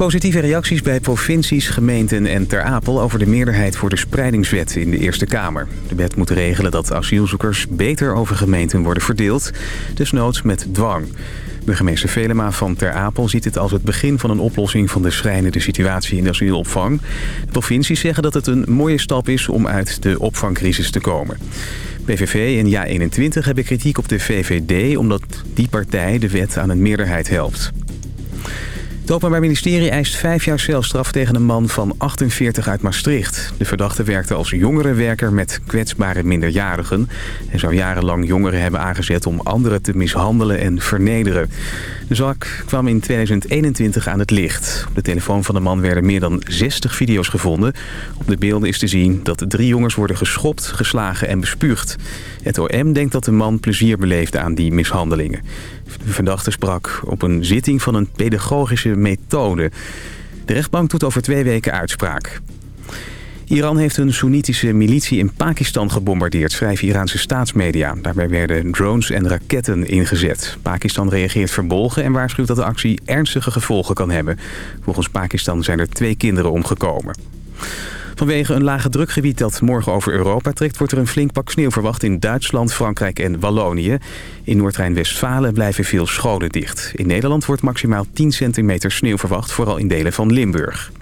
Positieve reacties bij provincies, gemeenten en Ter Apel... over de meerderheid voor de spreidingswet in de Eerste Kamer. De wet moet regelen dat asielzoekers beter over gemeenten worden verdeeld. Desnoods met dwang. Burgemeester Velema van Ter Apel ziet het als het begin van een oplossing... van de schrijnende situatie in de asielopvang. Provincies zeggen dat het een mooie stap is om uit de opvangcrisis te komen. PVV en JA21 hebben kritiek op de VVD... omdat die partij de wet aan een meerderheid helpt. Het Openbaar Ministerie eist vijf jaar celstraf tegen een man van 48 uit Maastricht. De verdachte werkte als jongerenwerker met kwetsbare minderjarigen... en zou jarenlang jongeren hebben aangezet om anderen te mishandelen en vernederen. De zak kwam in 2021 aan het licht. Op de telefoon van de man werden meer dan 60 video's gevonden. Op de beelden is te zien dat drie jongens worden geschopt, geslagen en bespuugd. Het OM denkt dat de man plezier beleefde aan die mishandelingen. De verdachte sprak op een zitting van een pedagogische methode. De rechtbank doet over twee weken uitspraak. Iran heeft een Soenitische militie in Pakistan gebombardeerd, schrijven Iraanse staatsmedia. Daarbij werden drones en raketten ingezet. Pakistan reageert verbolgen en waarschuwt dat de actie ernstige gevolgen kan hebben. Volgens Pakistan zijn er twee kinderen omgekomen. Vanwege een lage drukgebied dat morgen over Europa trekt... wordt er een flink pak sneeuw verwacht in Duitsland, Frankrijk en Wallonië. In Noord-Rijn-Westfalen blijven veel scholen dicht. In Nederland wordt maximaal 10 centimeter sneeuw verwacht, vooral in delen van Limburg.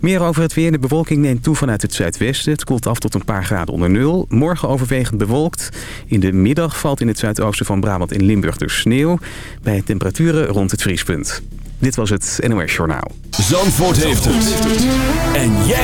Meer over het weer. De bewolking neemt toe vanuit het zuidwesten. Het koelt af tot een paar graden onder nul. Morgen overwegend bewolkt. In de middag valt in het zuidoosten van Brabant in Limburg dus sneeuw. Bij temperaturen rond het vriespunt. Dit was het NOS Journaal. Zandvoort heeft het. En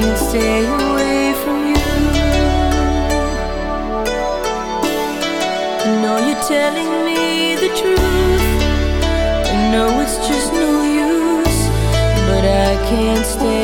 can't stay away from you. You're telling me the truth. I know it's just no use, but I can't stay.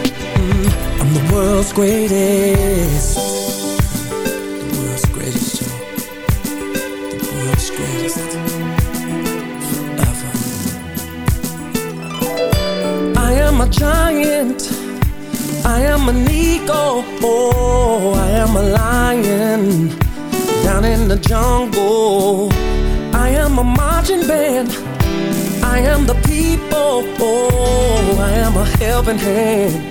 I'm the world's greatest. The world's greatest, Joe. The world's greatest. Forever. I am a giant. I am an eagle. Oh, I am a lion. Down in the jungle. I am a marching band. I am the people. Oh, I am a helping hand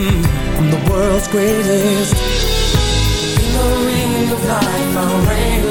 Mm, I'm the world's greatest. In the ring of life, I'll reign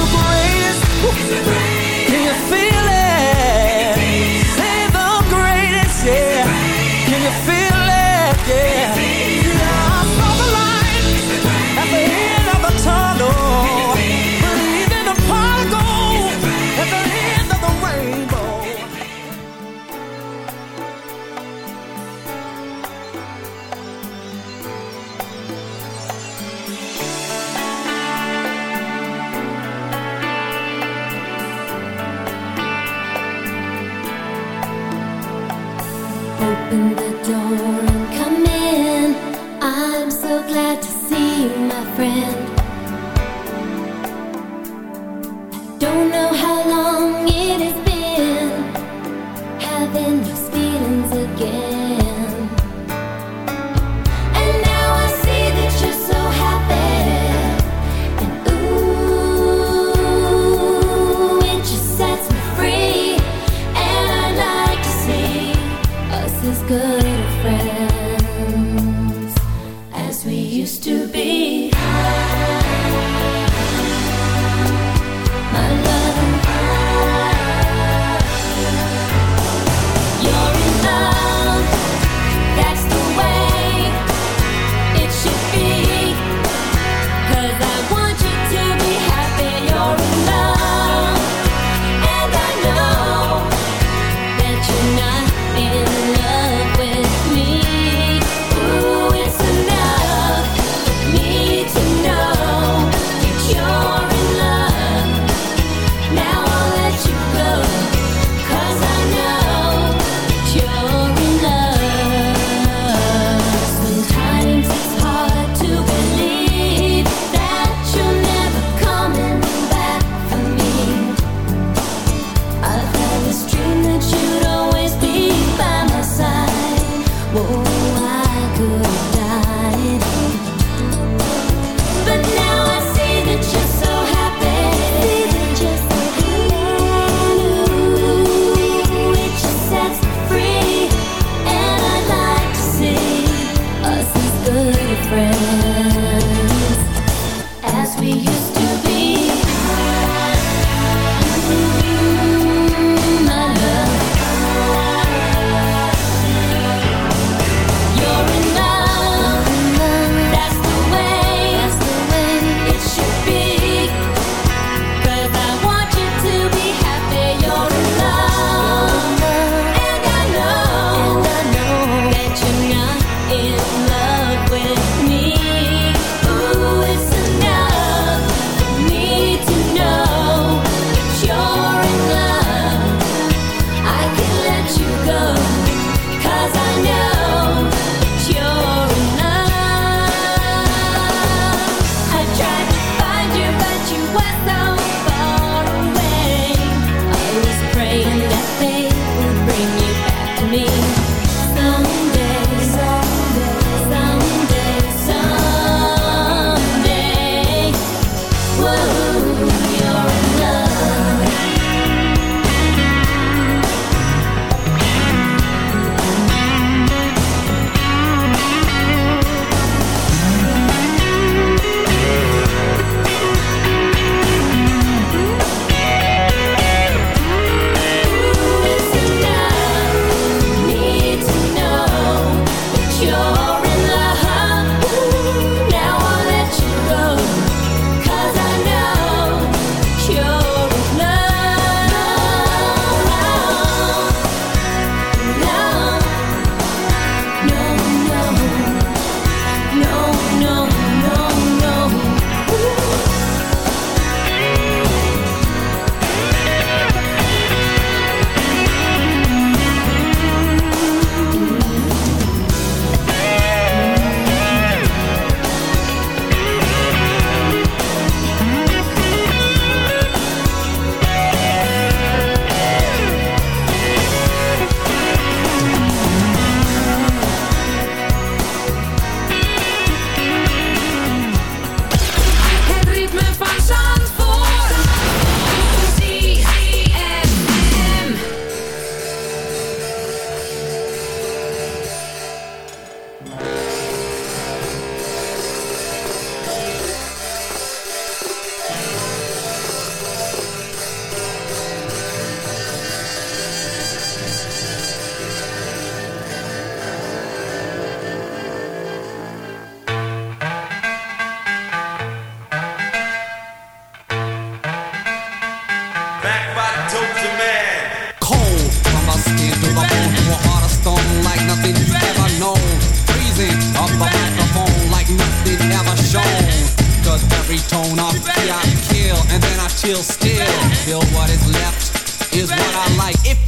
good the as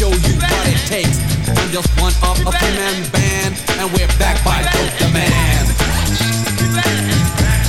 show you what it takes. I'm just one of a three-man band, and we're back by Dope Demand. Back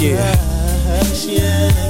Yeah.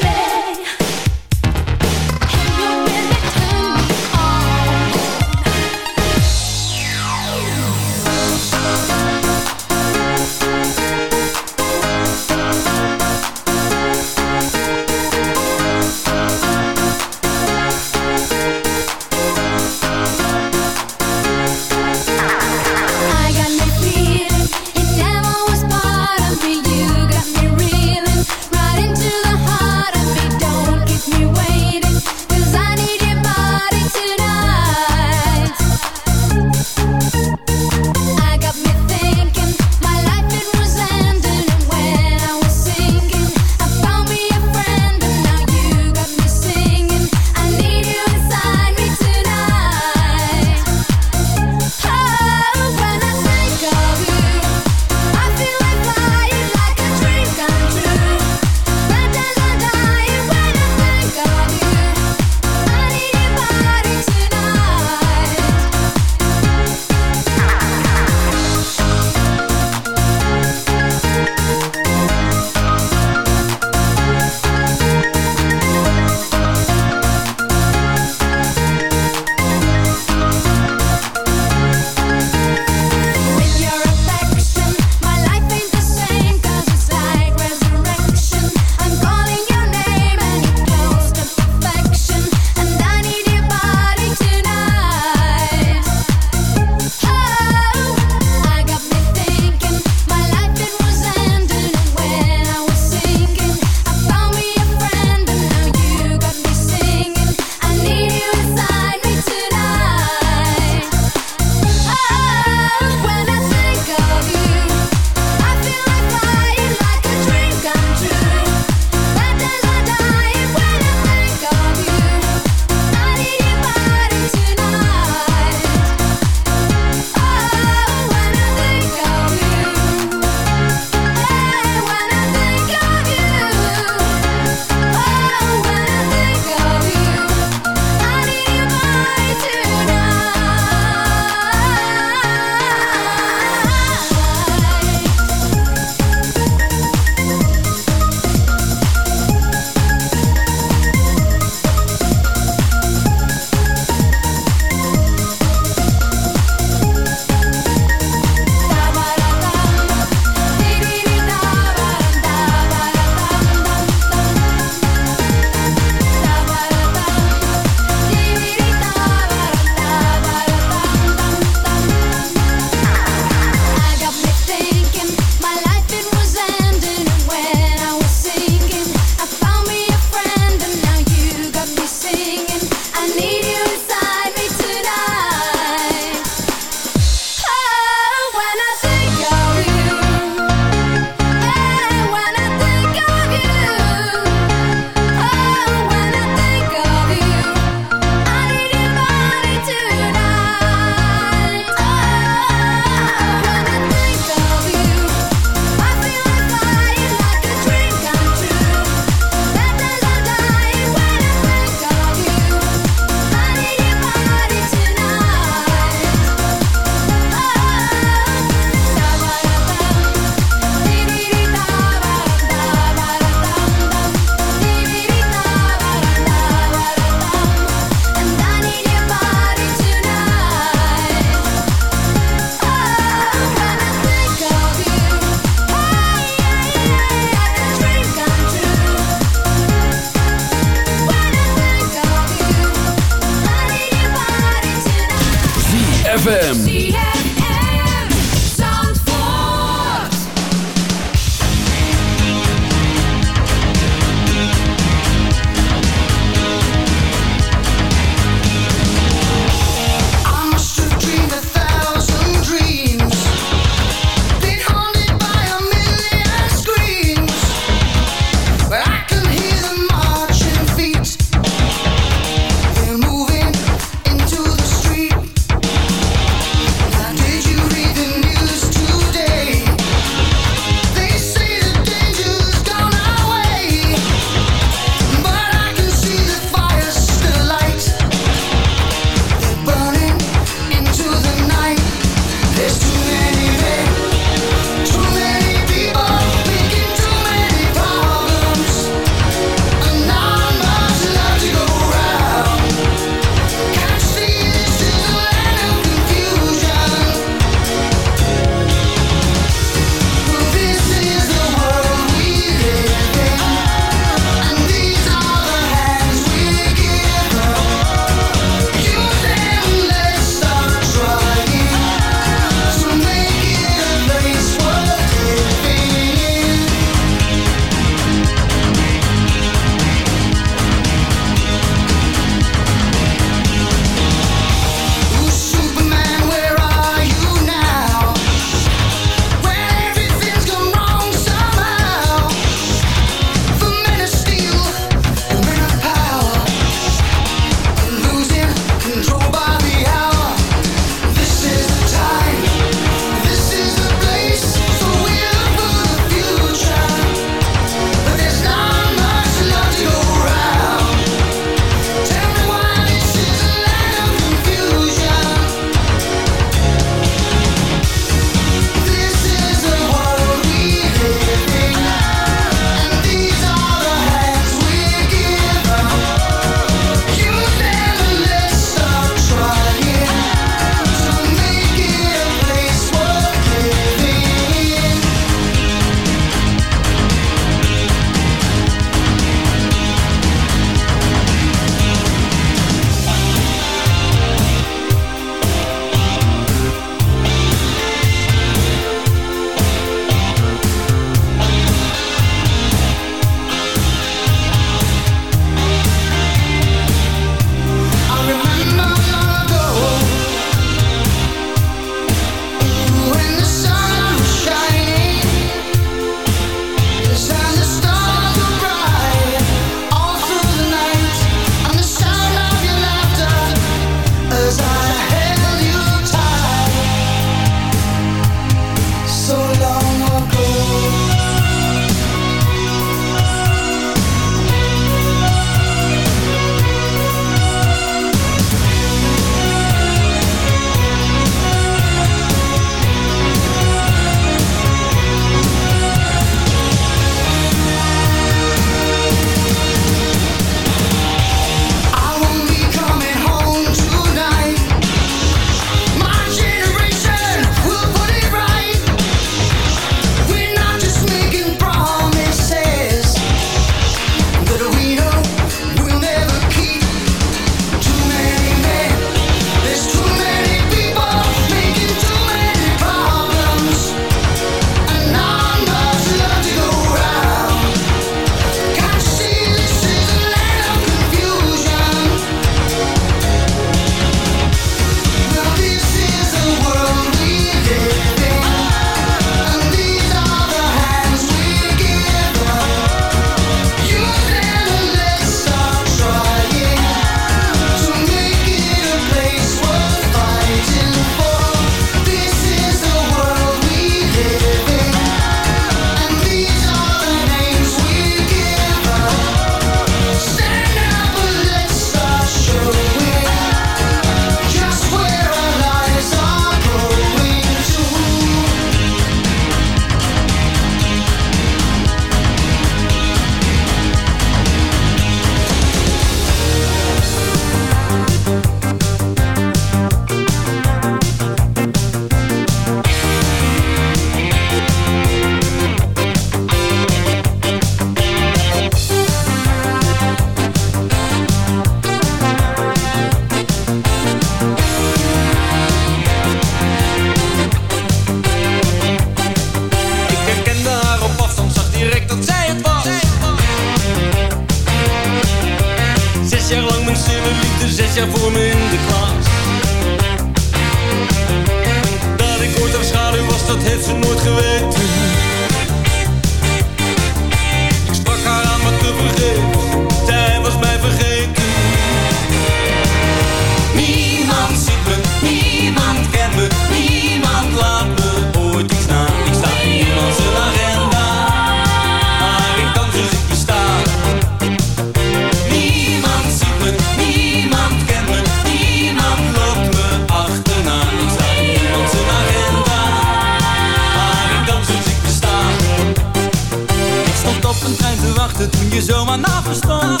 op een trein te wachten toen je zomaar naast me stond.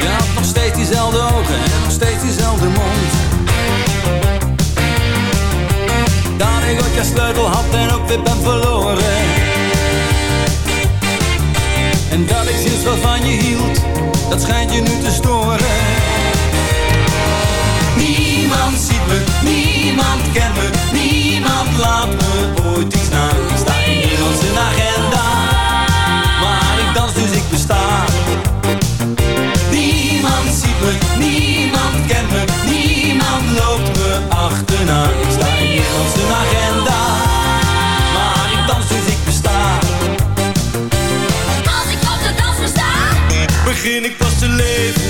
Je had nog steeds diezelfde ogen en nog steeds diezelfde mond. Daar ik ook je sleutel had en ook weer ben verloren. En dat ik sinds wat van je hield, dat schijnt je nu te storen. Niemand ziet me, niemand kent me, niemand laat me ooit iets na. volgens de agenda. Maar ik dans dus ik besta. Als ik op de dans besta, begin ik pas te leven